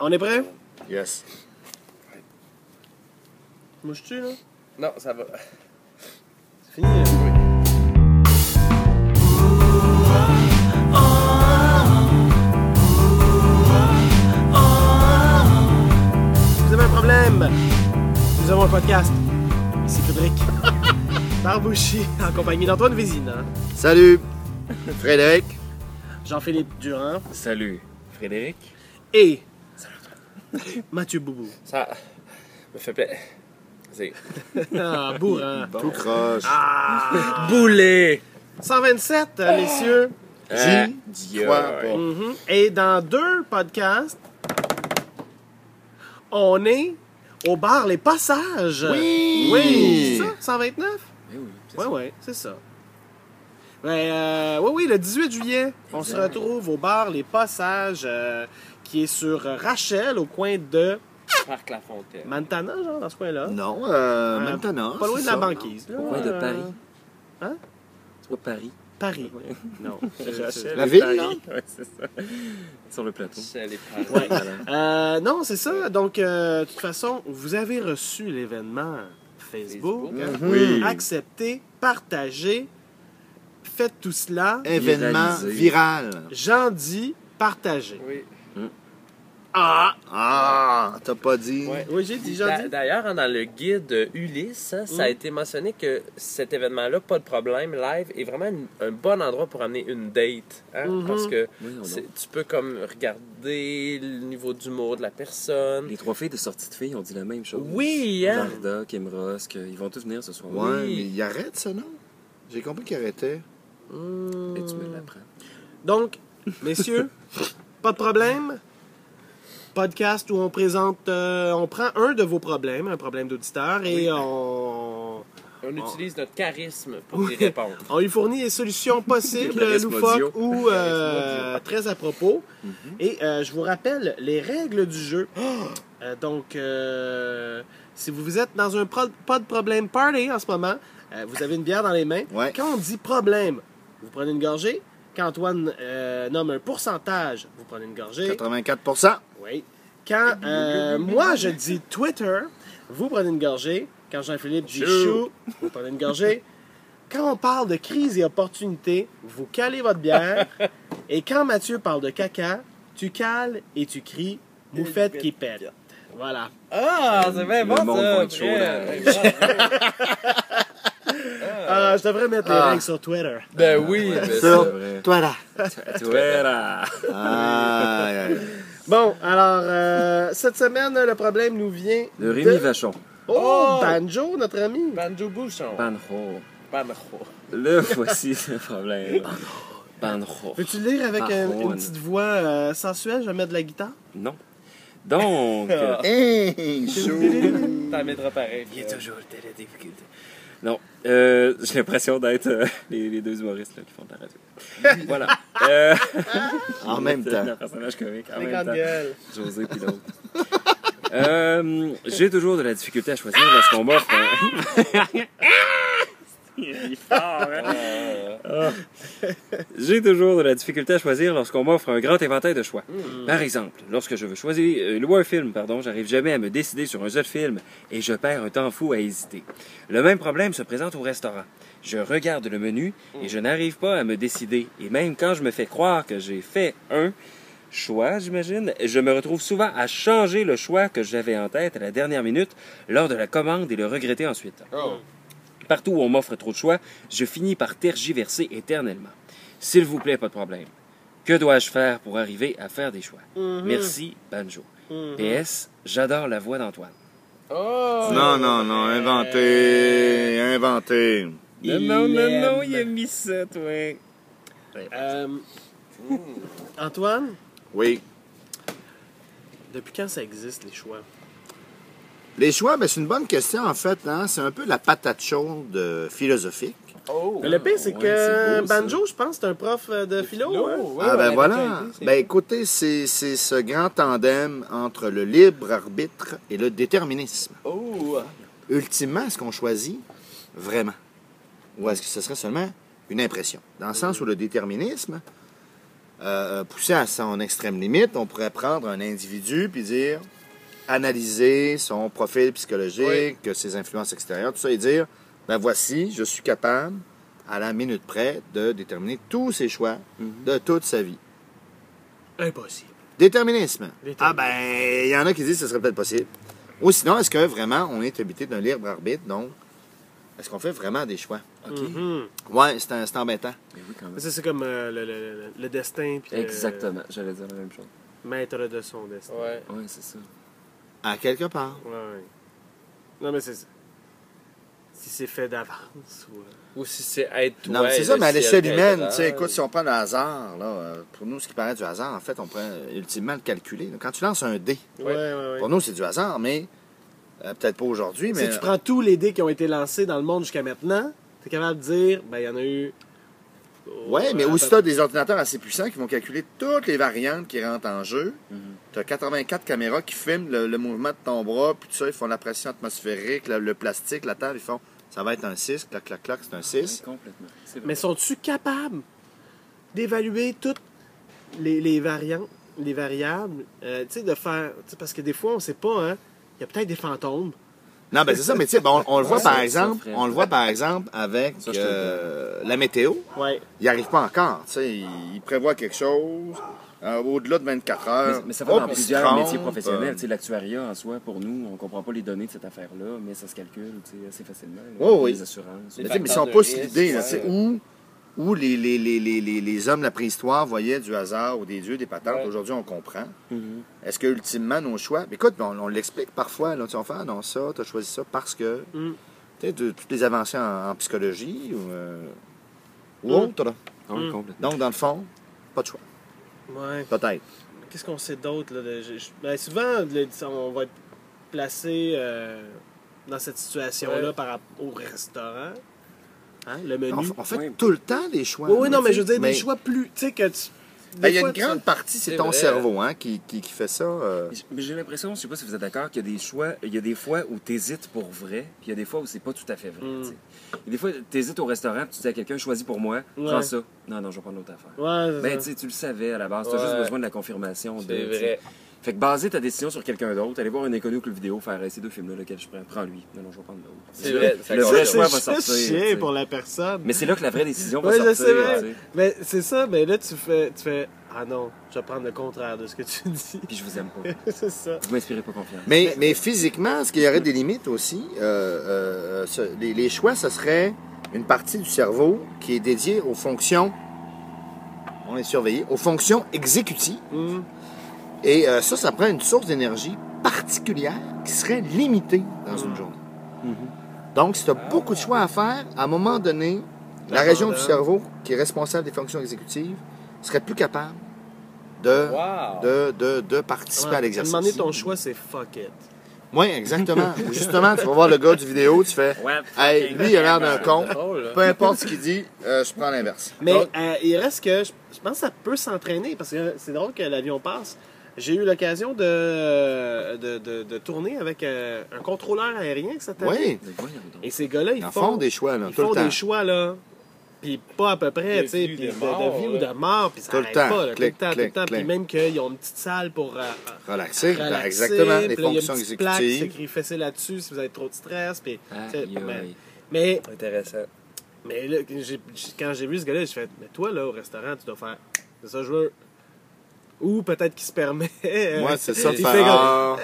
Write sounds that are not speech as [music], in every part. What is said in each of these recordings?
On est prêt? Yes. Moi, je tue, là. Non, ça va. C'est fini. là. Vous avez un problème? Nous avons un podcast. Ici Frédéric. [laughs] Barbouchi, en compagnie d'Antoine Vézina, Salut, Frédéric. Jean-Philippe Durand Salut, Frédéric. et [laughs] Mathieu Boubou. Ça me fait plaisir. C'est [laughs] Ah, bourrin. Tout croche. Ah! [laughs] boulet. 127, euh, messieurs. Euh, J'y crois pas. Mhm. Et dans deux podcasts, on est au bar Les Passages. Oui! Oui! C'est ça, 129? Eh oui, c'est Oui, c'est ça. Ouais, euh, oui, oui, le 18 juillet, on se retrouve au bar Les Passages, euh, qui est sur Rachel, au coin de Parc La Fontaine. Montana, genre, dans ce coin-là. Non, euh, Euh, maintenant. Pas loin de la ça. banquise. là. Au coin de Euh, Paris. Hein? C'est pas Paris. Paris. [laughs] Non. [laughs] Rachel La ville, Paris. là? Ouais, c'est ça. Sur le plateau. Parents. Ouais. Euh, non, c'est ça. Donc, euh, de toute façon, vous avez reçu l'événement Facebook. Facebook, hein. Oui. Acceptez, partagez, faites tout cela. Événement Viralisé. viral. J'en dis, partagez. Oui. Ah! Ah, t'as pas dit. Ouais. Oui, j'ai dit, D'a- dis. D'ailleurs, dans le guide Ulysse, hein, ça a Mm. été mentionné que cet événement-là, pas de problème, live, est vraiment une- un bon endroit pour amener une date. hein, Mhm. Parce que Oui, tu peux comme regarder le niveau d'humour de la personne. Les trois filles de sortie de filles ont dit la même chose. Oui, hein? Varda, Kim Ross, qu'ils vont tous venir ce soir. Ouais, Oui. mais il arrête ça, non? J'ai compris qu'il arrêtait. Hmm. Et tu me l'apprends. Donc, messieurs, [laughs] pas de problème. Podcast où on présente, euh, on prend un de vos problèmes, un problème d'auditeur, et on, On utilise notre charisme pour y répondre. [laughs] on lui fournit les solutions [laughs] possibles, loufoques ou euh, très à propos. Mhm. Et euh, je vous rappelle les règles du jeu. [gasps] Donc, si vous êtes dans un pas de problème party en ce moment, vous avez une bière dans les mains. Ouais. Quand on dit problème, vous prenez une gorgée. Quand Antoine nomme un pourcentage, vous prenez une gorgée. 84 Oui. Quand euh, moi je dis Twitter, vous prenez une gorgée. Quand Jean-Philippe dit Chou. vous prenez une gorgée. Quand on parle de crise et opportunité, vous calez votre bière. Et quand Mathieu parle de caca, tu cales et tu cries moufette qui pète. Voilà. Ah, c'est bien bon monde ça! va être chaud, là. [laughs] Ah, je devrais mettre les Ah. règles sur Twitter. Ben oui, mais C'est vrai. Là. Voilà. Ah. Bon, alors, euh, cette semaine, le problème nous vient. De Rémi de- Vachon. Oh, Oh! Banjo, notre ami. Banjo Bouchon. Banjo. Banjo. Le voici [laughs] le problème. Banjo. Peux-tu lire avec un- une petite voix euh, sensuelle? Je vais mettre de la guitare. Non. Donc, [laughs] euh, Hey, chaud. T'en mettras pareil. il y a toujours des difficultés. Non, euh, j'ai l'impression d'être euh, [laughs] les, les deux humoristes là, qui font de la radio. [laughs] voilà. Euh, En même temps. Un personnage comique en Les même temps. gueules. José puis l'autre. Euh, j'ai toujours de la difficulté à choisir lorsqu'on m'offre un... [laughs] Il est fort, hein? Ah. J'ai toujours de la difficulté à choisir lorsqu'on m'offre un grand éventail de choix. Par exemple, lorsque je veux choisir euh, louer un film, pardon, j'arrive jamais à me décider sur un seul film et je perds un temps fou à hésiter. Le même problème se présente au restaurant. Je regarde le menu et je n'arrive pas à me décider. Et même quand je me fais croire que j'ai fait un choix, j'imagine, je me retrouve souvent à changer le choix que j'avais en tête à la dernière minute lors de la commande et le regretter ensuite. Oh. Partout où on m'offre trop de choix, je finis par tergiverser éternellement. S'il vous plaît, pas de problème. Que dois-je faire pour arriver à faire des choix? Mhm. Merci, Banjo. Mhm. PS, j'adore la voix d'Antoine. Oh! Non, non, non, inventé, inventé. Non, non, non, non, il a mis ça, toi. Euh, Antoine, Oui. depuis quand ça existe, les choix? Les choix, ben, c'est une bonne question, en fait. Hein? C'est un peu la patate chaude euh, philosophique. Oh! Mais le pire, c'est ouais, que c'est beau, ça. Banjo, je pense, c'est un prof euh, de philo. Philo, hein? ouais, ah, ben ouais, voilà. Ben écoutez, c'est c'est ce grand tandem entre le libre arbitre et le déterminisme. Oh! Ultimement, est-ce qu'on choisit vraiment? Ou est-ce que ce serait seulement une impression? Dans le sens où le déterminisme, euh, pousser à son extrême limite, on pourrait prendre un individu puis dire, analyser son profil psychologique, ses influences extérieures, tout ça, et dire, ben voici, je suis capable, à la minute près, de déterminer tous ses choix de toute sa vie. Impossible. Déterminisme. Déterminisme. Ah ben, il y en a qui disent que ce serait peut-être possible. Ou sinon, est-ce que vraiment on est habité d'un libre arbitre, donc est-ce qu'on fait vraiment des choix? OK. Mhm. Ouais, c'est un- c'est embêtant. Mais oui, quand même. Ça, c'est comme euh, le, le- le- le destin. Puis le Exactement. J'allais dire la même chose. maître de son destin. Ouais. Ouais, c'est ça. À quelque part. Ouais, ouais. Non, mais c'est ça. Si c'est fait d'avance ou. euh, Ou si c'est être toi. Non, mais c'est ça, mais à l'échelle humaine, tu sais, écoute, si on prend le hasard, là, euh, pour nous, ce qui paraît du hasard, en fait, on pourrait euh, ultimement le calculer. Quand tu lances un dé, Ouais, ouais, ouais. pour nous, c'est du hasard, mais euh, peut-être pas aujourd'hui, mais. Si tu prends tous les dés qui ont été lancés dans le monde jusqu'à maintenant, tu es capable de dire, ben, il y en a eu. Ouais, mais à aussi, tu as des ordinateurs assez puissants qui vont calculer toutes les variantes qui rentrent en jeu. Tu as 84 caméras qui filment le, le mouvement de ton bras, puis tout ça, ils font la pression atmosphérique, le, le plastique, la table, ils font ça va être un 6, clac, clac, clac, c'est un 6. Ouais, complètement. C'est vrai. Mais sont-tu capables d'évaluer toutes les, les variantes, les variables, euh, tu sais, de faire. Parce que des fois, on sait pas, hein. Il y a peut-être des fantômes. Non, ben c'est ça, mais tu sais, ben, on, on le voit Ouais, par exemple, on le voit par exemple avec Ça, euh, la météo. Ouais. Il n'y arrive pas encore, tu sais, il, il prévoit quelque chose euh, au-delà de 24 heures. Mais, mais ça va Hop, dans plusieurs trompe, métiers professionnels. euh, Tu sais, L'actuariat, en soi, pour nous, on comprend pas les données de cette affaire-là, mais ça se calcule tu sais, assez facilement. là. Oui, oui. Les assurances. Mais, Les tu sais, mais si on pousse l'idée, sais, où, où les, les, les, les, les, les hommes de la préhistoire voyaient du hasard ou des dieux, des patentes, Ouais. aujourd'hui on comprend. Mhm. Est-ce que ultimement nos choix. Mais écoute, on, on l'explique parfois, là, tu fait ah, non, ça, tu as choisi ça parce que. Mm. Tu sais, de- toutes les avancées en, en psychologie ou, euh, ou Mm. autre. Ah Mm. complètement. Donc, dans le fond, pas de choix. Ouais. Peut-être. Qu'est-ce qu'on sait d'autre, ben, souvent, le- on va être placé euh, dans cette situation-là Ouais. par rapport au restaurant. Hein, le menu. On fait Oui. tout le temps des choix. Oui, oui, non, mais je veux dire, des choix plus. Tu sais, que tu. Ben, Il y des a une grande partie, c'est ton vrai. cerveau hein, qui, qui, qui fait ça. euh. Mais j'ai l'impression, je sais pas si vous êtes d'accord, qu'il y a des choix, il y a des fois où tu hésites pour vrai, puis il y a des fois où c'est pas tout à fait vrai. Mm. Il y a des fois, tu hésites au restaurant, puis tu dis à quelqu'un, choisis pour moi, Ouais. prends ça. Non, non, je vais prendre l'autre affaire. Ouais, Ben, tu le savais à la base, tu as Ouais. juste besoin de la confirmation. C'est. Fait que baser ta décision sur quelqu'un d'autre, aller voir un inconnu ou le vidéo, faire hey, ces deux films-là, lequel je prends, prends lui. Non, non, je vais prendre l'autre. C'est vrai. Le vrai choix c'est va sortir, sais. pour la personne. Mais c'est là que la vraie décision va Ouais, je sortir. sais. Mais c'est ça, mais là, tu fais, tu fais. Ah non, je vais prendre le contraire de ce que tu [laughs] dis. Puis je vous aime pas. [laughs] c'est ça. Vous m'inspirez pas confiance. Mais, mais physiquement, est-ce qu'il y aurait des limites aussi? Euh, euh, ce- les, les choix, ce serait une partie du cerveau qui est dédiée aux fonctions, on est surveillé, aux fonctions exécutives. Hum. Et euh, ça, ça prend une source d'énergie particulière qui serait limitée dans une journée. Donc, si tu as beaucoup de choix à faire, à un moment donné, la La région du cerveau qui est responsable des fonctions exécutives serait plus capable de, Wow. de, de, de participer Ouais, à l'exercice. demander ton choix, c'est fuck it. Oui, exactement. [laughs] Justement, tu vas voir le gars du vidéo, tu fais Ouais, Hey, lui, il a l'air d'un con. drôle, là. Peu importe ce qu'il dit, euh, je prends l'inverse. Mais Donc, euh, il reste que je, je pense que ça peut s'entraîner parce que c'est drôle que l'avion passe. J'ai eu l'occasion de, de, de, de tourner avec euh, un contrôleur aérien cette année. oui. Et ces gars-là, ils font, des choix, là, ils tout font le temps. des choix, là. Puis pas à peu près, tu sais, puis de de, mort, de vie ou de mort, puis ça Tout le arrête temps. pas, là, Clic, tout le temps, clic, tout le temps. Puis même qu'ils ont une petite salle pour euh, Relaxer, ben, relaxer, exactement, les là, il y a une fonctions plaque exécutives. s'écrit fessez là-dessus si vous avez trop de stress, puis... mais, mais, Intéressant. mais là, j'ai- quand j'ai vu ce gars-là, j'ai fait, mais toi, là, au restaurant, tu dois faire, c'est ça que je veux. Ou peut-être qu'il se permet... Moi, c'est [laughs] ça il fait comme,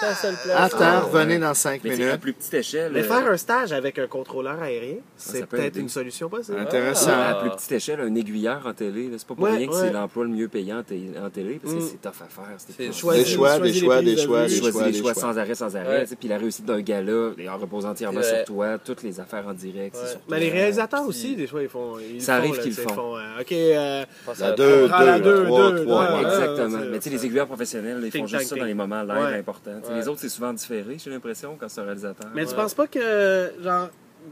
c'est la seule place. Attends, Ah, revenez dans 5 Mais tu sais, à minutes. plus petite échelle. Mais euh, faire un stage avec un contrôleur aérien, c'est ça peut peut-être aider. une solution possible. Intéressant. à Ah. plus petite échelle, un aiguilleur en télé, là, c'est pas pour Ouais, rien que ouais. c'est l'emploi le mieux payant en, té- en télé, parce que Mm. c'est tough à faire. C'est C'est Des choix, des choisis choix, des de choix, des choix, des choix choix. sans arrêt, sans arrêt. Ouais. tu sais, Puis la réussite d'un gala, et en repose entièrement C'est sur toi, toutes les affaires en direct. c'est Ouais. sur Mais les réalisateurs Puis- aussi, des fois, ils font. Ils Ça arrive là, qu'ils tu sais, le ils font. euh, OK, euh, Pense La à- deux, prends la deux, deux, trois, trois. ouais, ouais. Exactement. Mais tu sais, les aiguilleurs professionnels, ils font juste ça dans les moments live Ouais. importants. Tu Ouais. Les autres, c'est souvent différé, j'ai l'impression, quand c'est un réalisateur. Mais tu penses pas que, genre,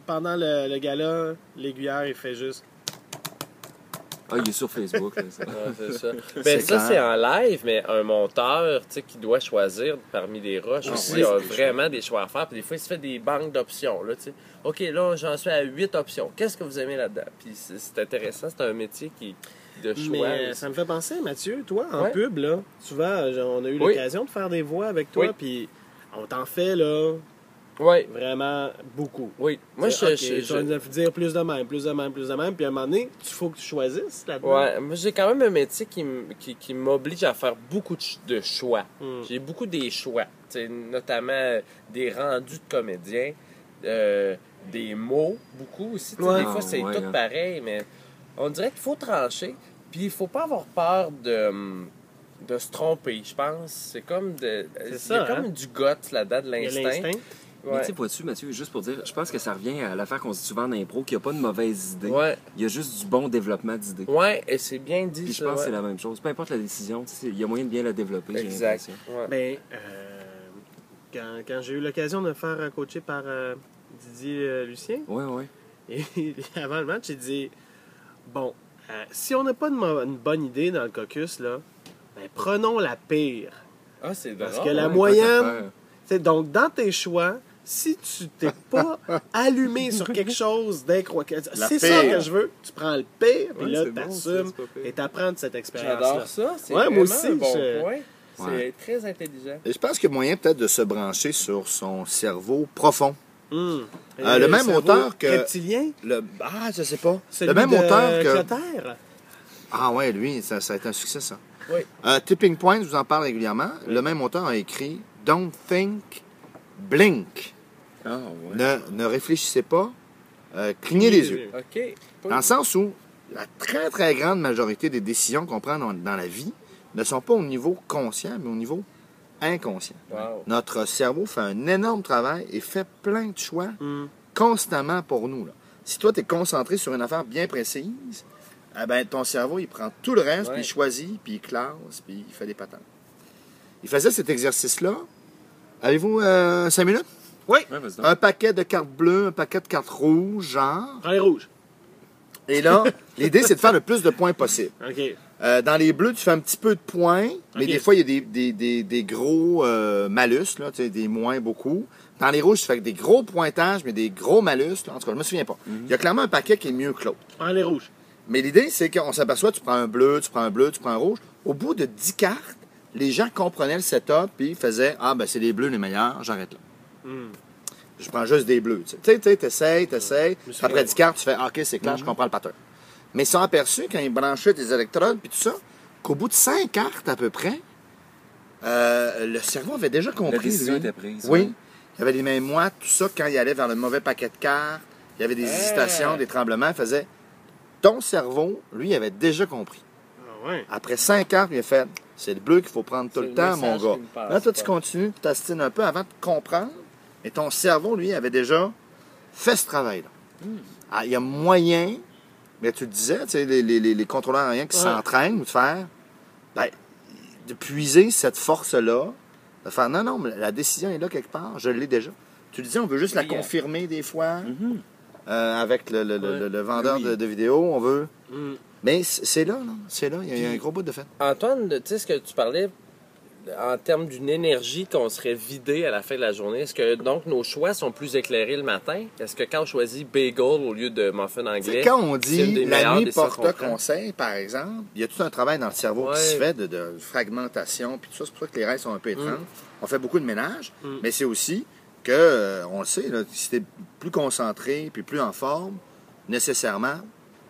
pendant le, le gala, l'aiguilleur, il fait juste. Ah, il est sur Facebook. là, ça. [laughs] Ouais, c'est ça. [laughs] Ben, ça, c'est en live, mais un monteur tu sais, qui doit choisir parmi les rushs Ah, aussi oui, a vraiment des choix à faire. Puis des fois, il se fait des banques d'options. Là, tu sais. OK, là, j'en suis à 8 options. Qu'est-ce que vous aimez là-dedans? Puis c'est c'est intéressant. C'est un métier qui. De choix. Mais aussi. ça me fait penser, Mathieu, toi, en Ouais. pub, là, souvent, euh, on a eu Oui. l'occasion de faire des voix avec toi, Oui. puis on t'en fait, là, Oui, vraiment beaucoup. oui. Moi, je, Ok, je- tu vas je- dire plus de même, plus de même, plus de même, puis à un moment donné, il faut que tu choisisses là-dedans. Ouais, moi j'ai quand même un métier qui, m- qui, qui m'oblige à faire beaucoup de, ch- de choix. Hmm. J'ai beaucoup des choix, notamment des rendus de comédiens, euh, des mots, beaucoup aussi. Ouais. Des fois, c'est Ah, ouais, tout pareil, mais on dirait qu'il faut trancher. Puis il faut pas avoir peur de, de se tromper, je pense. C'est comme de. Il y a comme hein? du gut là-dedans, de Il y a l'instinct. Mais tu sais, vois-tu, Mathieu, juste pour dire, je pense que ça revient à l'affaire qu'on se dit souvent en impro, qu'il n'y a pas de mauvaise idée. Ouais, Il y a juste du bon développement d'idées. ouais, et c'est bien dit. Puis je ça, pense que c'est la même chose. Peu importe la décision, il y a moyen de bien la développer. j'ai Exact. l'impression. Ouais. Ben, euh, quand, quand j'ai eu l'occasion de me faire coacher par euh, Didier euh, Lucien, Ouais, ouais. [laughs] et avant le match, j'ai dit Bon, euh, si on n'a pas une bonne idée dans le caucus, là, ben, prenons la pire. Ah, c'est Parce que la Ouais, moyenne- donc, dans tes choix, si tu t'es pas [laughs] allumé sur quelque chose d'incroyable, c'est ça que je veux, tu prends le pire, puis Ouais, là, bon, t'assumes et t'apprends de cette expérience-là. J'adore ça. C'est Ouais, moi vraiment aussi, un bon je- point. C'est Ouais. très intelligent. Et je pense qu'il y a moyen peut-être de se brancher sur son cerveau profond. Hum. Euh, le même auteur que- Reptilien, Le... Ah, je sais pas. celui le même de auteur que. Clotaire? Ah ouais, lui, ça, ça a été un succès, ça. Oui. Euh, Tipping Point, je vous en parle régulièrement. Le même auteur a écrit Don't think, blink. Ah, ouais. Ne, ne réfléchissez pas, euh, clignez les yeux. OK. Dans le sens où la très très grande majorité des décisions qu'on prend dans, dans la vie ne sont pas au niveau conscient, mais au niveau inconscient. Wow. Notre cerveau fait un énorme travail et fait plein de choix Hum. constamment pour nous. là. Si toi, tu es concentré sur une affaire bien précise, eh ben, ton cerveau, il prend tout le reste, puis il choisit, puis il classe, puis il fait des patentes. Il faisait cet exercice-là. Avez-vous euh, cinq minutes? Ouais, donc. Un paquet de cartes bleues, un paquet de cartes rouges, genre. Prends les rouges. Et là, [laughs] l'idée, c'est de faire le plus de points possible. OK. Euh, dans les bleus, tu fais un petit peu de points, mais des fois, il y a des, des- des- des gros euh, malus, là, tu sais, des moins beaucoup. Dans les rouges, tu fais des gros pointages, mais des gros malus. là. En tout cas, je me souviens pas. Il y a clairement un paquet qui est mieux que l'autre. Prends les rouges. Mais l'idée, c'est qu'on s'aperçoit, tu prends un bleu, tu prends un bleu, tu prends un rouge. Au bout de 10 cartes, les gens comprenaient le setup, puis ils faisaient Ah, ben c'est les bleus les meilleurs, j'arrête là. Hum. Je prends juste des bleus. Tu sais, tu sais, t'essayes, t'essayes. Après fait 10 cartes, tu fais Ah, OK, c'est clair, je comprends le pattern. Mais ils sont aperçus, quand ils branchaient tes électrodes, puis tout ça, qu'au bout de 5 cartes à peu près, euh, le cerveau avait déjà La compris. décision lui. était prise. Oui. Il y avait les mêmes moites, tout ça, quand il allait vers le mauvais paquet de cartes, il y avait des Ah. hésitations, des tremblements, il faisait. Ton cerveau, lui, avait déjà compris. Ah ouais. Après 5 cartes, il a fait c'est le bleu qu'il faut prendre tout le le temps, mon gars. passe Là, toi, tu continues, tu t'astines un peu avant de comprendre. Et ton cerveau, lui, avait déjà fait ce travail-là. Hmm. Ah, il y a moyen, mais tu le disais, tu sais, les, les- les- contrôleurs aériens qui s'entraînent de faire, ben, de puiser cette force-là, de faire non, non, mais la décision est là quelque part, je l'ai déjà. Tu le disais, on veut juste la Brillant. confirmer des fois Mhm. euh, avec le, le- le- Ouais. le- le vendeur Oui. de, de vidéos, on veut. Hum. Mais c'est là, là, c'est là, il y a- il y, a un gros bout de fait. Antoine, tu sais ce que tu parlais en termes d'une énergie qu'on serait vidé à la fin de la journée. Est-ce que donc nos choix sont plus éclairés le matin? Est-ce que quand on choisit bagel au lieu de muffin anglais, quand on dit la nuit porte conseil, par exemple, il y a tout un travail dans le cerveau qui se fait de, de fragmentation, puis tout ça, c'est pour ça que les rêves sont un peu étranges. On fait beaucoup de ménage, Mm. mais c'est aussi que, euh, on le sait, là, si plus concentré, puis plus en forme, nécessairement,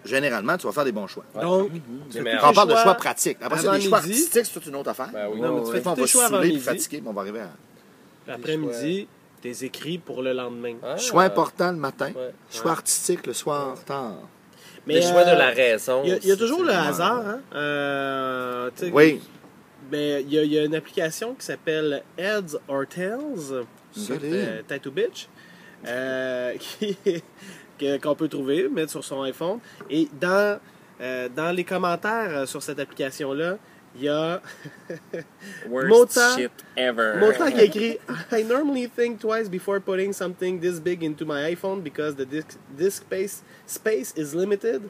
généralement, tu vas faire des bons choix. Donc, Des tu on parle de choix pratiques. Après ça, les choix midi. artistiques, c'est toute une autre affaire. Ben oui. Non, mais tu Des fais on va tes choix avant saouler fatiguer, mais on va arriver à... L'après-midi, tes écrits pour le lendemain. Ah. Choix important le matin, Ouais. choix artistique le soir tard. Les choix de euh, la raison. Il y a, y toujours le hasard. Hein? Euh, Oui, Ben, il y, a, il y a une application qui s'appelle Heads or Tails, euh, Tattoo Bitch, euh, [laughs] qui- qu'on peut trouver, mettre sur son iPhone. Et dans, euh, dans les commentaires euh, sur cette application-là, il y a [laughs] Worst Mota- shit ever. Montant qui écrit I normally think twice before putting something this big into my iPhone because the disk, disk space, space is limited.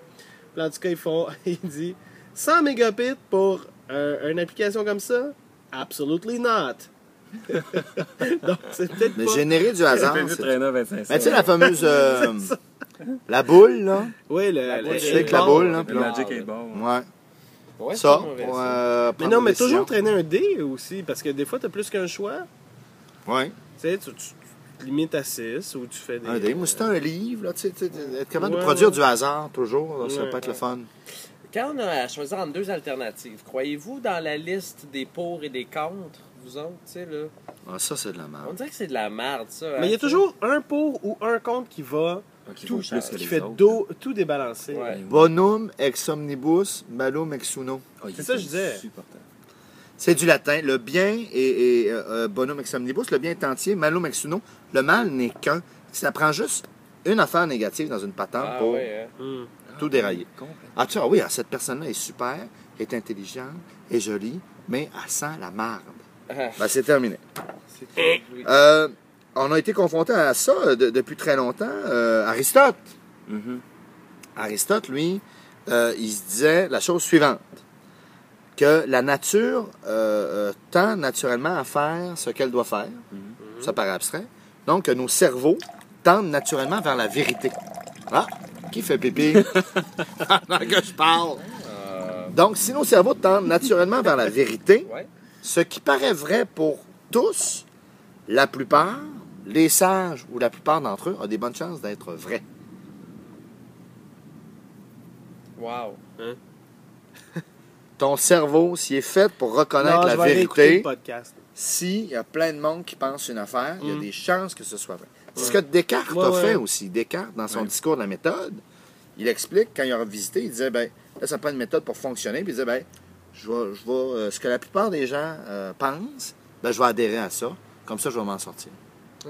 Puis en tout cas, ils font, il dit 100 mégabits pour un- une application comme ça? Absolutely not. [laughs] Donc, c'est peut-être mais pas. générer du hasard. Fais vite c'est- traîner à 25 Mais tu sais, la fameuse. [laughs] euh, la boule, là. Oui, le, La le- boule, Tu le sais que la boule, là. le puis Le Magic 8 Ball. Ouais. Ouais, Ça, pour, euh, Mais non, mais toujours traîner un dé aussi, parce que des fois, t'as plus qu'un choix. Ouais. Tu sais, tu, te limites à 6 ou tu fais des. Un dé. Moi, c'est un livre, là, tu sais, être capable Ouais, de produire ouais. du hasard, toujours, là, ça Ouais, peut être le fun. Quand on a à choisir entre deux alternatives, croyez-vous dans la liste des pour et des contre, vous autres, tu sais, là? Ah, ça, c'est de la On merde. dirait que c'est de la merde, ça. Mais il y a hein, toujours un pour ou un contre qui va, qui tout, que qui fait do- tout débalancer. Ouais. Bonum ex omnibus, malum ex uno. Ah, il C'est est ça que je disais. C'est du latin. Le bien est, est, euh, euh, bonum ex omnibus, le bien est entier, malum ex uno. Le mal n'est qu'un. Ça prend juste une affaire négative dans une patente Ah, pour ouais, hein. Hmm. tout dérailler. Complètement. Ah, tu vois, oui, ah, cette personne-là est super, est intelligente, est jolie, mais elle sent la marde. Ah, Ben, c'est terminé. oui. Euh, on a été confronté à ça de- depuis très longtemps. Euh, Aristote. Mhm. Aristote, lui, euh, il se disait la chose suivante que la nature euh, tend naturellement à faire ce qu'elle doit faire. Ça paraît abstrait. Donc, que nos cerveaux tendent naturellement vers la vérité. Ah, qui fait pipi? [laughs] Pendant que je parle. Donc, si nos cerveaux tendent naturellement vers la vérité, ouais. ce qui paraît vrai pour tous, la plupart, les sages ou la plupart d'entre eux, ont des bonnes chances d'être vrais. Wow. [laughs] Ton cerveau, s'il est fait pour reconnaître Non, la je vais vérité, s'il y a plein de monde qui pense une affaire, il y a Mm. des chances que ce soit vrai. C'est ce que Descartes Ouais, a ouais. fait aussi. Descartes, dans son Ouais. discours de la méthode, il explique, quand il a visité, il disait, ben, là, ça prend une méthode pour fonctionner, puis il disait, ben, je vais, je vais, euh, ce que la plupart des gens euh, pensent, ben, je vais adhérer à ça. Comme ça, je vais m'en sortir.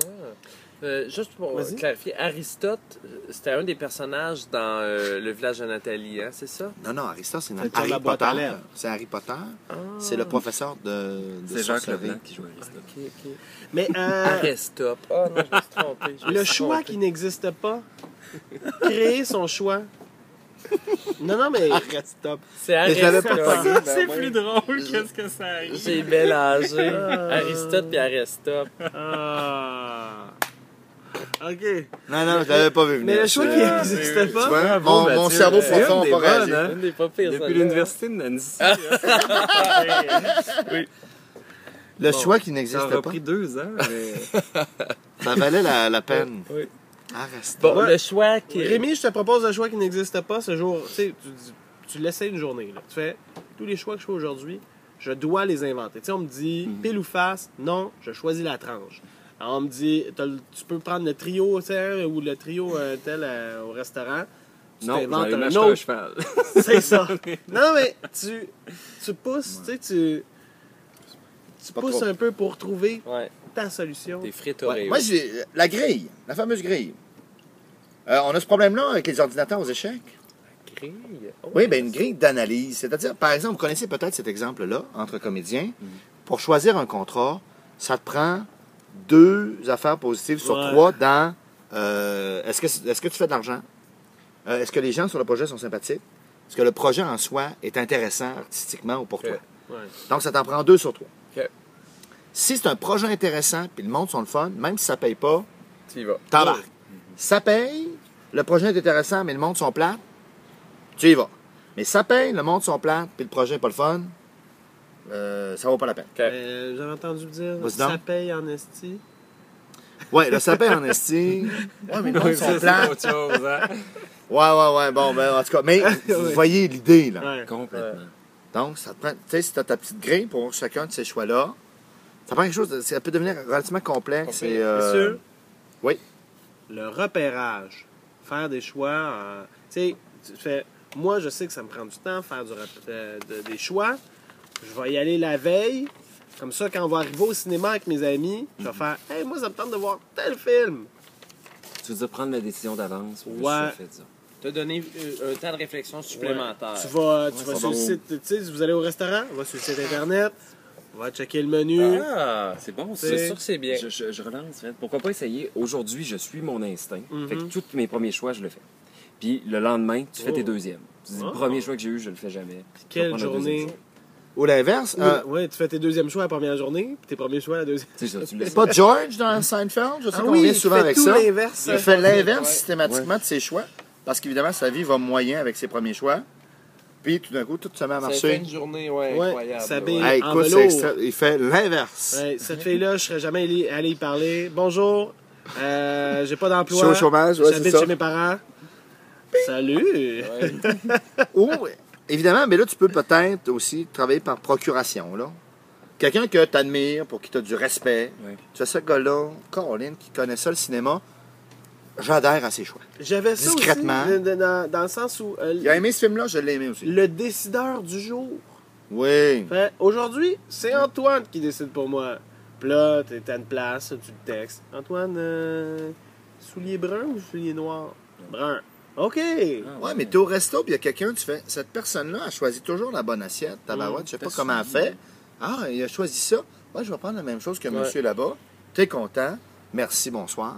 Ah. Euh, juste pour clarifier, Aristote, euh, c'était un des personnages dans euh, Le village de Nathalie, hein, c'est ça? Non, non, Aristote, c'est C'est Harry Potter. C'est Harry Potter. Ah. C'est le professeur de, de C'est Jacques. Leblanc qui joue Aristote. Mais euh, Aristote. Oh non, je me suis trompé. je me le suis choix trompé. qui n'existe pas, créer son choix. Non, non, mais. C'est je l'avais pas Aristote. C'est plus drôle, qu'est-ce que ça arrive? J'ai mélangé Aristote et Aristote. Ah. Ok. Non, non, je l'avais pas vu venir. Mais le choix qui n'existait Tu pas. vois, Bravo, mon, mon cerveau profond n'a pas réagi. hein? Une des pas pires, Depuis celle-là. l'université de Nancy. [laughs] Le Bon, choix qui Ça n'existait pas, pris deux ans, mais... [laughs] ça valait la, la peine. [laughs] Oui. Aristote. Bon, Ouais. le choix qui Rémi, je te propose un choix qui n'existe pas ce jour. Tu sais, tu, dis- tu l'essayes une journée. là. Tu fais tous les choix que je fais aujourd'hui, je dois les inventer. Tu sais, on me dit Mhm. pile ou face, non, je choisis la tranche. Alors, on me dit, tu peux prendre le trio tu sais, ou le trio euh, tel euh, au restaurant. Tu Non, t'inventes un m'acheter un autre. cheval. [laughs] C'est ça. [laughs] non, mais tu, tu pousses, tu sais, tu, pousses trop. un peu pour trouver Ouais, ta solution. des frites Ouais. Moi, j'ai la grille, la fameuse grille. Euh, on a ce problème-là avec les ordinateurs aux échecs? Grille? Oh, Oui, ben une grille d'analyse. C'est-à-dire, par exemple, vous connaissez peut-être cet exemple-là entre comédiens. Mhm. Pour choisir un contrat, ça te prend deux affaires positives sur Ouais. trois dans euh, est-ce que, est-ce que tu fais de l'argent? Euh, est-ce que les gens sur le projet sont sympathiques? Est-ce que le projet en soi est intéressant artistiquement ou pour toi? Ouais. Donc, ça t'en prend deux sur trois. Si c'est un projet intéressant puis le monde sont le fun, même si ça paye pas, Tu y vas. t'embarques. Ça paye, le projet est intéressant, mais le monde sont plates, tu y vas. Mais ça paye, le monde sont plates, puis le projet n'est pas le fun, euh, ça vaut pas la peine. Ok. Euh, J'avais entendu dire, Vas-y ça donc. paye en esti. Ouais, le ça paye en esti. [laughs] Ouais, mais le monde Oui, ça, c'est autre chose, hein? Ouais, ouais, ouais, bon, ben, en tout cas, mais [laughs] vous voyez l'idée, là. Ouais. Complètement. Donc, ça te prend, tu sais, si tu as ta petite grille pour chacun de ces choix-là, ça prend quelque chose, de- ça peut devenir relativement complexe. Et, euh, Monsieur? oui? Le repérage. Faire des choix. en- Tu sais, tu fais. Moi, je sais que ça me prend du temps faire du rep- euh, de- des choix. Je vais y aller la veille. Comme ça, quand on va arriver au cinéma avec mes amis, je vais faire Hey, moi, ça me tente de voir tel film. Tu veux dire prendre la décision d'avance? ou Ouais. ça fait ça? Te donner euh, un temps de réflexion supplémentaire. Tu vas, tu Ouais, vas sur le site. Tu sais, si vous allez au restaurant, on va sur le site internet. On va checker le menu. Ah, C'est bon, c'est C'est- sûr que c'est bien. Je, je- je relance, Fred. Pourquoi pas essayer? Aujourd'hui, je suis mon instinct. Mhm. Fait que tous mes premiers choix, je le fais. Puis le lendemain, tu fais Oh. tes deuxièmes. Tu dis, Oh. le premier choix que j'ai eu, je le fais jamais. Quelle prendre le deuxième journée. choix. Ou l'inverse, Ou- euh, ouais, tu fais tes deuxièmes choix la première journée, puis tes premiers choix la deuxième. C'est ça, tu le laisses. pas George dans Seinfeld, je sais Ah qu'on oui, vient souvent fait avec tout ça. l'inverse. Il fait l'inverse Ouais. systématiquement de ses choix, parce qu'évidemment, sa vie va moyen avec ses premiers choix. Puis tout d'un coup, tout se met à marcher. de journée, ouais, Ouais, incroyable. ouais. Hey, écoute, extra- il fait l'inverse. Ouais, cette fille-là, je serais jamais allé, y parler. Bonjour, euh, j'ai pas d'emploi. Je suis au chômage, ouais, J'habite ça. chez mes parents. Salut! Ouais. [laughs] Ou, évidemment, mais là, tu peux peut-être aussi travailler par procuration, là. Quelqu'un que tu admires, pour qui tu as du respect. Tu as ce gars-là, Caroline, qui connaît ça, le cinéma. J'adhère à ses choix. J'avais ça Discrètement. aussi, dans, dans le sens où euh, Il a aimé ce film-là, je l'ai aimé aussi. le décideur du jour. Oui. Aujourd'hui, c'est Antoine qui décide pour moi. Puis là, à une place, tu le textes. Antoine, euh, soulier brun ou soulier noir? Brun. OK. Ah, Ouais, mais t'es au resto, puis il y a quelqu'un, tu fais, cette personne-là a choisi toujours la bonne assiette, tabarouette, je sais pas comment elle fait. Ah, il a choisi ça. Ouais, je vais prendre la même chose que Ouais. monsieur là-bas. T'es content. Merci, bonsoir.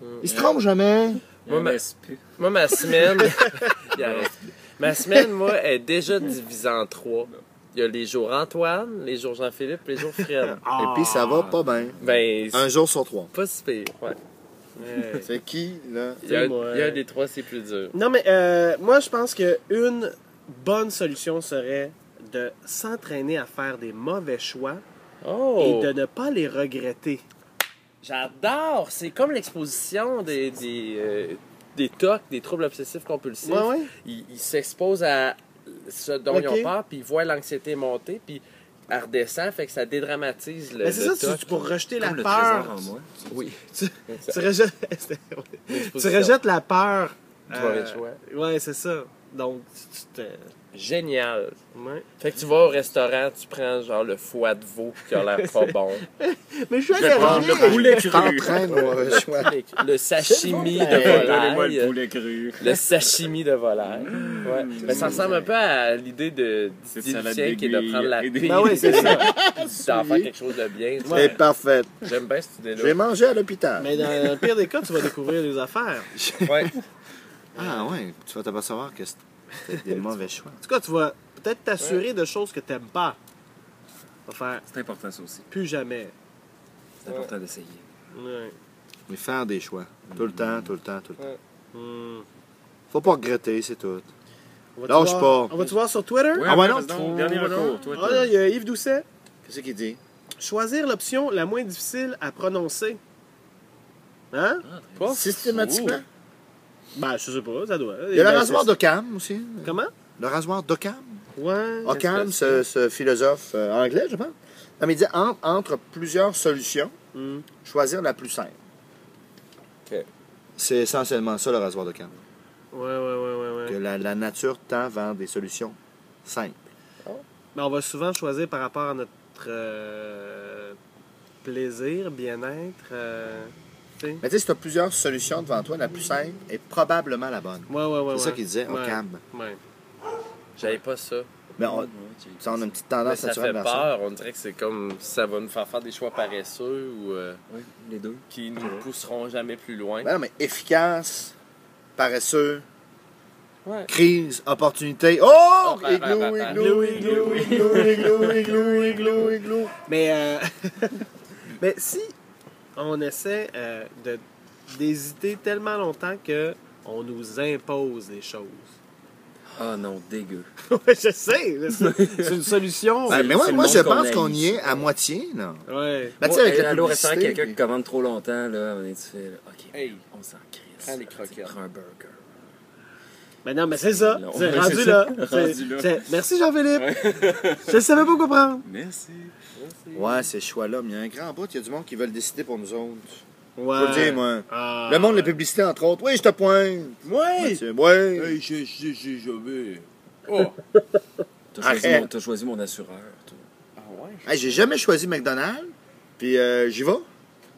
Mm. Il se trompe jamais. Reste plus. Moi, ma semaine. [laughs] [laughs] Il en reste plus. ma semaine, moi, est déjà divisée en trois. Il y a les jours Antoine, les jours Jean-Philippe, les jours Fred. Et puis ça va pas bien. Ben, Un jour sur trois. pas si pire, ouais. Ouais. C'est qui, là? Il y, a, moi, il y a des trois, c'est plus dur. Non, mais euh, moi, je pense qu'une bonne solution serait de s'entraîner à faire des mauvais choix Oh! et de ne pas les regretter. J'adore! C'est comme l'exposition des, des, euh, des TOC, des troubles obsessifs compulsifs. Ouais, ouais. Ils s'exposent à ce dont ils ont peur, puis ils voient l'anxiété monter, puis redescend, fait que ça dédramatise le, Mais c'est ça, tu, pour rejeter la Comme le peur. trésor en moi. Oui. Tu, tu rejettes, [laughs] tu rejettes la peur. Choix. Ouais, c'est ça. Donc, tu, tu te. Génial. Ouais. Fait que tu vas au restaurant, tu prends genre le foie de veau qui a l'air [laughs] pas bon. Mais je suis allergique. le poulet cru. Choix. Le sashimi de Donnez-moi le volaille. poulet cru. Le sashimi de volaille. Ouais. Mais ça ressemble un peu à l'idée de diététicien qui est de prendre la pile. Ben oui, c'est ça. D'en faire quelque chose de bien. C'est parfait. J'aime bien cette Je vais idée-là. manger à l'hôpital. Mais dans le pire des cas, tu vas découvrir des affaires. Ouais. [laughs] Ah ouais, tu vas t'apercevoir que [laughs] des mauvais choix. En tout cas, tu vas peut-être t'assurer de choses que tu n'aimes pas. Faire C'est important ça aussi. plus jamais. C'est important d'essayer. Ouais. Mais faire des choix. Tout le temps, tout le temps, tout le temps. Hmm. Faut pas regretter, c'est tout. Lâche voir- pas. On va-tu voir sur Twitter? Ah ouais, non, Dernier recours. Ah, il y a Yves Doucet. Qu'est-ce qu'il dit? Choisir l'option la moins difficile à prononcer. Hein? Quoi? Systématiquement? Ben, je sais pas, ça doit. Il y a Ben, le rasoir c'est- d'Occam aussi. Comment? Le rasoir d'Occam. Ouais. Occam, ce, ce philosophe euh, anglais, je pense. Non, mais il dit en- entre plusieurs solutions, Hmm. choisir la plus simple. Ok. C'est essentiellement ça le rasoir d'Occam. Ouais, ouais, ouais, ouais, Que ouais. la, la nature tend vers des solutions simples. Mais on va souvent choisir par rapport à notre euh, plaisir, bien-être. euh, sais. Mais tu sais, si tu as plusieurs solutions devant toi, la plus simple est probablement la bonne. Ouais, ouais, ouais. C'est ça qu'il disait, Ouais. Occam. Ouais. J'avais pas ça. Mais on, ça, on a une petite tendance ça naturelle fait ça. peur. On dirait que c'est comme ça va nous faire faire des choix paresseux ou euh, Oui, les deux. qui nous pousseront jamais plus loin. Ben non, mais efficace, paresseux, Ouais. crise, opportunité. Oh! Oh, Igloo, igloo, igloo, igloo, igloo, igloo, igloo, igloo. Mais, euh, [laughs] mais si on essaie euh, de d'hésiter tellement longtemps que on nous impose des choses. Ah non, dégueu. [laughs] Ouais, je sais. là, [laughs] C'est c'est une solution. Ben, mais moi, je qu'on pense qu'on y est à moitié, là. Ouais. Ben, tu sais, Moi, avec la restaurant, quelqu'un qui commande trop longtemps, là, donné, tu fais, OK, Hey. on s'en crisse. Prends les croquettes. Prends un burger. Mais non, mais c'est ça. C'est rendu là. Rendu Merci Jean-Philippe. Je ne savais pas quoi prendre. Merci. Ouais, ces choix-là, mais il y a un grand bout, il y a du monde qui veut le décider pour nous autres. Ouais. Faut le dire, moi. Ah. Le monde, les publicités, entre autres. Oui, je te pointe. Ouais. Mathieu, Ouais. j'ai, j'ai, j'ai jamais. Oh! [laughs] T'as choisi, mon- t'as choisi mon assureur, toi. Ah ouais? Hey, J'ai jamais choisi McDonald's, puis euh, j'y vais.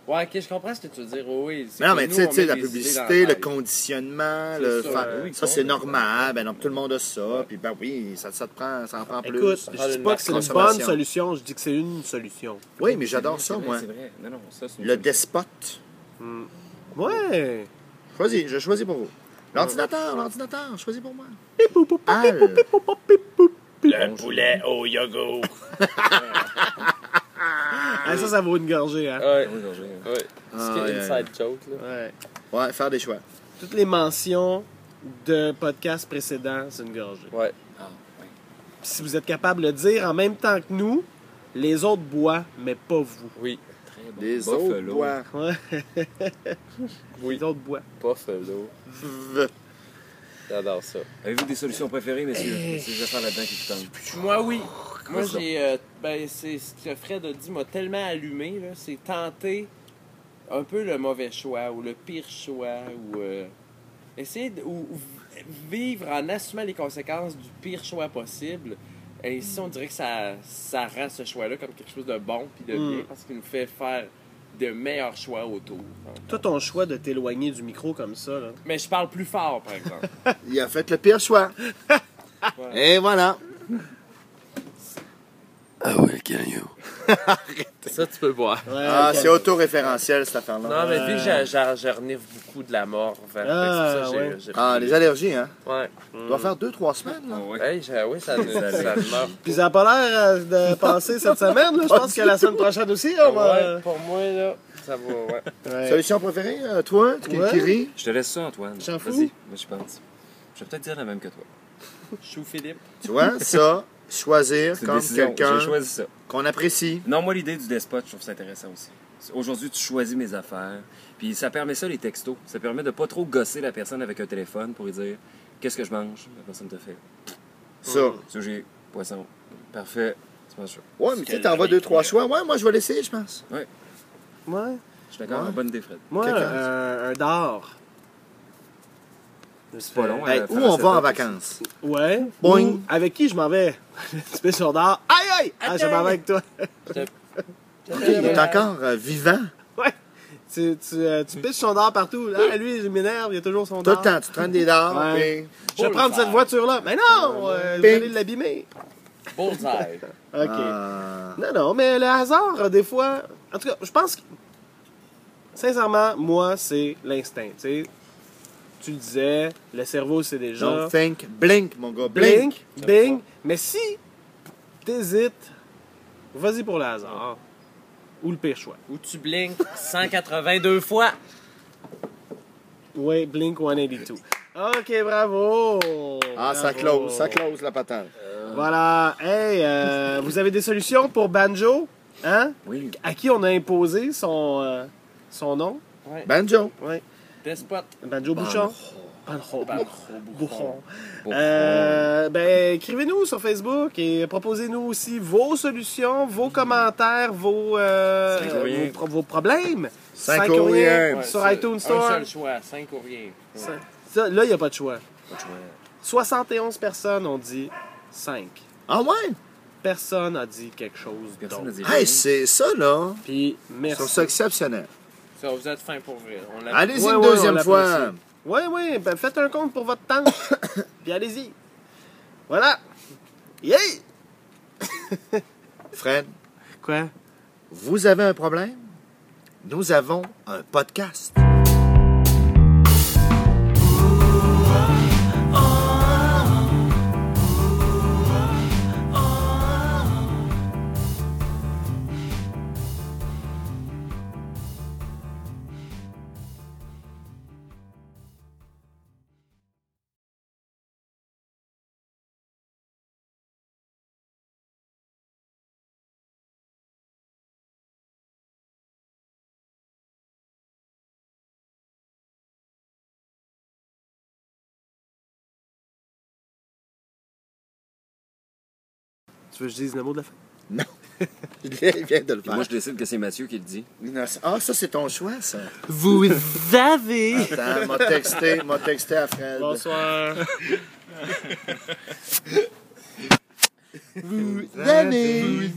Ouais, ok, je comprends ce que tu veux dire. Oui, Mais non, mais tu sais, la publicité, le conditionnement, le ça, fa- oui, ça c'est normal. Ben non, tout le monde a ça. Puis ben oui, ça, ça te prend, ça en prend plus. Écoute, je dis pas que c'est une bonne solution, je dis que c'est une solution. oui, mais j'adore ça, vrai, moi. C'est vrai. Non, non, ça, c'est une Le despote. Ouais. Choisis, je choisis pour vous. L'ordinateur, l'ordinateur, choisis pour moi. Le poulet au yogourt. [laughs] Ah, ça, ça vaut une gorgée, hein. Ouais. Oui, Roger. Ouais. Ah, C'est ouais, une inside joke, là. Ouais. Ouais, faire des choix. Toutes les mentions de podcasts précédents, c'est une gorgée. Ouais. Ah, si vous êtes capable de le dire en même temps que nous, les autres boivent, mais pas vous. Oui. Très bon. Les Buffalo. autres bois. Ouais. [laughs] Oui. Les autres boivent. Buffalo. V- J'adore ça. Avez-vous des solutions préférées, messieurs? Ces affaires là-dedans qui vous tentent. Moi, oui. Moi, j'ai. euh, ben, c'est ce que Fred a dit m'a tellement allumé, là. C'est tenter un peu le mauvais choix ou le pire choix ou. euh, essayer de. ou- ou vivre en assumant les conséquences du pire choix possible. Et ici, on dirait que ça, ça rend ce choix-là comme quelque chose de bon puis de bien Mm. parce qu'il nous fait faire de meilleurs choix autour. Toi, ton choix de t'éloigner du micro comme ça, là. Mais je parle plus fort, par exemple. [laughs] Il a fait le pire choix. Ouais. Et voilà. Ça, tu peux boire. Ouais, Ah, ok. c'est auto-référentiel, cette affaire-là. Non, mais vu que renifle beaucoup de la mort, Ah, c'est pour ça que j'ai- ouais. j'ai Ah, les allergies, hein? Ouais. Ça doit faire deux, trois semaines, là. Ouais. Hey, oui, ça, ça, ça [laughs] meurt. Puis ça n'a pas l'air euh, de passer cette semaine. là. Je pense que la semaine prochaine aussi, on va... Ouais, pour moi, là, ça va, ouais. Ouais. Solution préférée, euh, toi, qui, Ouais. qui rit? Je te laisse ça, Antoine. J'en fous. Vas-y, moi je pense. Je vais peut-être dire la même que toi. Chou Philippe. Tu vois, ça, choisir comme quelqu'un J'ai ça. qu'on apprécie. Non, moi, l'idée du despote, je trouve ça intéressant aussi. Aujourd'hui, tu choisis mes affaires. Puis ça permet ça, les textos. Ça permet de pas trop gosser la personne avec un téléphone pour lui dire Qu'est-ce que je mange? La personne te fait Ça. Sujet, poisson. Parfait. Tu manges ça. Ouais, mais tu sais, t'envoies deux, trois choix. Ouais, moi, je vais l'essayer, je pense. Ouais. Je suis d'accord. Ouais. Bonne idée, Fred. Moi, Quelqu'un. un. C'est pas long, Hey, euh, où on va en vacances? Ouais. Boing. Avec qui je m'en vais? [laughs] sur dard. Aïe, aïe! Ah, je m'en vais avec toi. Il est encore euh, vivant? Tu, tu, euh, tu pisses son dard partout. Ah, lui, il m'énerve, il a toujours son Tout le dard. temps, tu traînes des dards. Ouais. puis- Je vais prendre cette voiture-là. Mais non! euh, vous allez l'abîmer. Bullseye. [laughs] OK. Ah. Non, non, mais le hasard, euh, des fois. En tout cas, je pense que. Sincèrement, moi, c'est l'instinct. Tu sais, tu le disais, le cerveau, c'est déjà. Don't think, blink, mon gars, blink. Blink, bing. Mais si t'hésites, vas-y pour le hasard. Ou le pire choix. Où tu blinks [laughs] 182 fois. Oui, Blink 182. OK, bravo! Ah, ça close, ça close la patente. Voilà. Hey, euh, [laughs] vous avez des solutions pour Banjo? Hein? Oui. À qui on a imposé son, euh, son nom? Banjo. Oui. Bouchon? Banjo Banjo Bouchon. Euh, ben, écrivez-nous sur Facebook et proposez-nous aussi vos solutions, vos commentaires, vos, euh, vos, pro- vos problèmes. Cinq Cinq ou ou rien. rien. Ouais, Sur iTunes Un Store. seul choix, 5 ou rien. Ça- ça, là, il n'y a pas de choix. 71 personnes ont dit 5. Ah ouais? Personne n'a dit quelque chose Personne d'autre. dit Hey, c'est ça, là. Puis, merci. ça exceptionnel. Ça, vous êtes fin pour vrai. Allez-y Ouais, une ouais, deuxième fois. Oui, oui, ben faites un compte pour votre tante. [coughs] Puis allez-y. Voilà. Yeah! [laughs] Fred, Quoi? vous avez un problème? Nous avons un podcast. Tu veux que je dise le mot de la fin? [laughs] Il vient de le faire. moi, je décide que c'est Mathieu qui le dit. Ah, ça, c'est ton choix, ça. Vous avez... Attends, m'a texté, m'a texté à Fred. Bonsoir. Vous avez...